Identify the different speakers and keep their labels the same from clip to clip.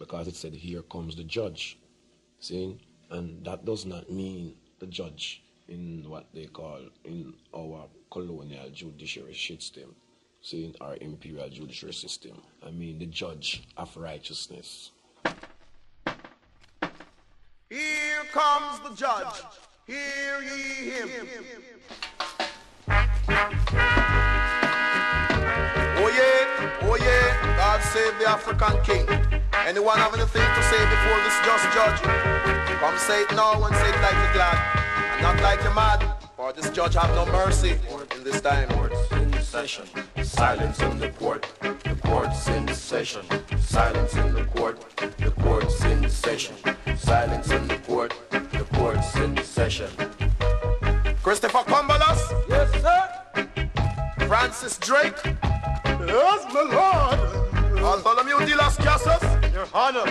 Speaker 1: because it said, Here comes the judge. See? And that does not mean the judge in what they call in our colonial judiciary system, see, our imperial judiciary system. I mean the judge of righteousness.
Speaker 2: Here comes the judge. Hear ye him. Oh yeah, oh yeah, God save the African king. Anyone have anything to say before this just judge? Come say it now and say it like you're glad, and not like you're mad. For this judge have no mercy in this time.
Speaker 3: Court's in session. Silence in the court. The court's in session. Silence in the court. The court's in session. Silence in the court. The court's in session.
Speaker 2: Christopher Columbus,
Speaker 4: Yes, sir.
Speaker 2: Francis Drake,
Speaker 4: Yes, my lord.
Speaker 2: Bartholomew de las Casas,
Speaker 4: Your Honor.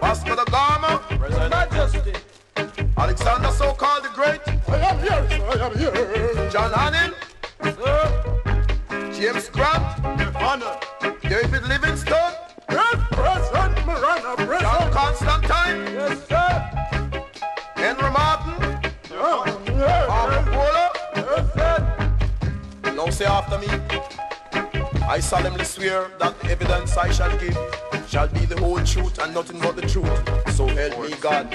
Speaker 2: Vasco da Gama,
Speaker 4: Your Majesty.
Speaker 2: Alexander so-called the Great,
Speaker 4: I am here, sir. I am here.
Speaker 2: John Hannon,
Speaker 4: Sir.
Speaker 2: James Grant,
Speaker 4: Your Honor.
Speaker 2: David Livingstone,
Speaker 4: Yes, President Miranda.
Speaker 2: John
Speaker 4: President.
Speaker 2: Constantine,
Speaker 4: Yes, sir.
Speaker 2: Henry Martin,
Speaker 4: Yeah, yeah,
Speaker 2: Marco Polo.
Speaker 4: Yes, sir.
Speaker 2: Now say after me. I solemnly swear that the evidence I shall give shall be the whole truth and nothing but the truth. So help me God.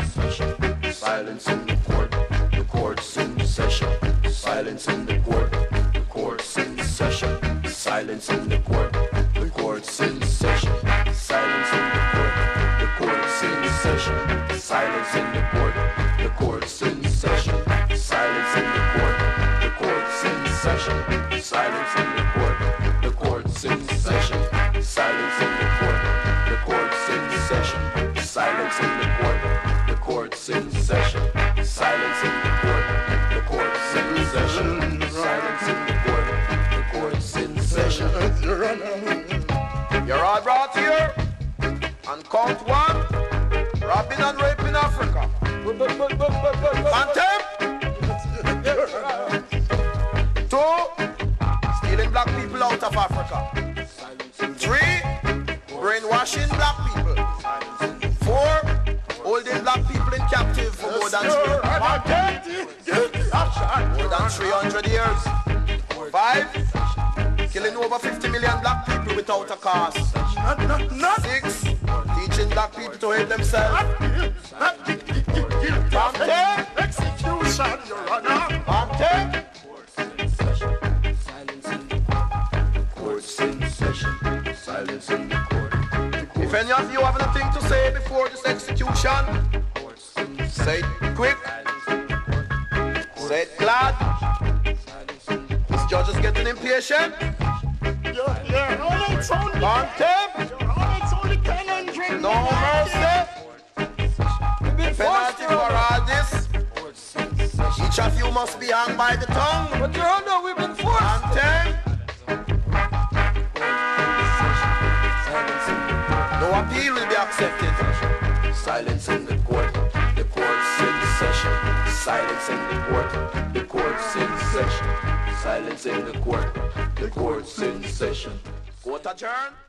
Speaker 3: Silence in the court. The court's in session. Silence in the court. The court's in session. Silence in the court. The court's in session. Silence in the court. The court's in session. Silence in the court. The court's in session. Silence in the court. The court's in session. Silence in the court. Silence in the court. The court's in session. Silence in the court. The court's in session. Silence in the court. The court's in session.
Speaker 2: You're all brought here and count one. Robbing and raping Africa. Anthem. Two. Stealing black people out of Africa. Three. Brainwashing black people. Captive for more than
Speaker 4: Your
Speaker 2: three,
Speaker 4: Honor. Guilty. Guilty. I'm shot.
Speaker 2: more than 300 years. Five. Killing over 50 million black people without a cause. Six. Teaching black people to hate themselves. Tom Ted.
Speaker 4: Execution, Your Honor.
Speaker 2: Anthem.
Speaker 3: Court's in session. Silence in the.
Speaker 2: If any of you have anything to say before this execution, say it quick, say it glad. This judge is getting impatient.
Speaker 4: Your, Your Honor, it's only,
Speaker 2: Contempt,
Speaker 4: Your Honor, it's only 10
Speaker 2: no mercy, penalty for all this. Each of you must be hung by the tongue.
Speaker 4: But Your Honor, we've been forced.
Speaker 2: Contempt, no appeal will be accepted.
Speaker 3: Silence in the court. The court's in session. Silence in the court. The court's in session. Silence in the court. The court's in session.
Speaker 2: Court adjourned.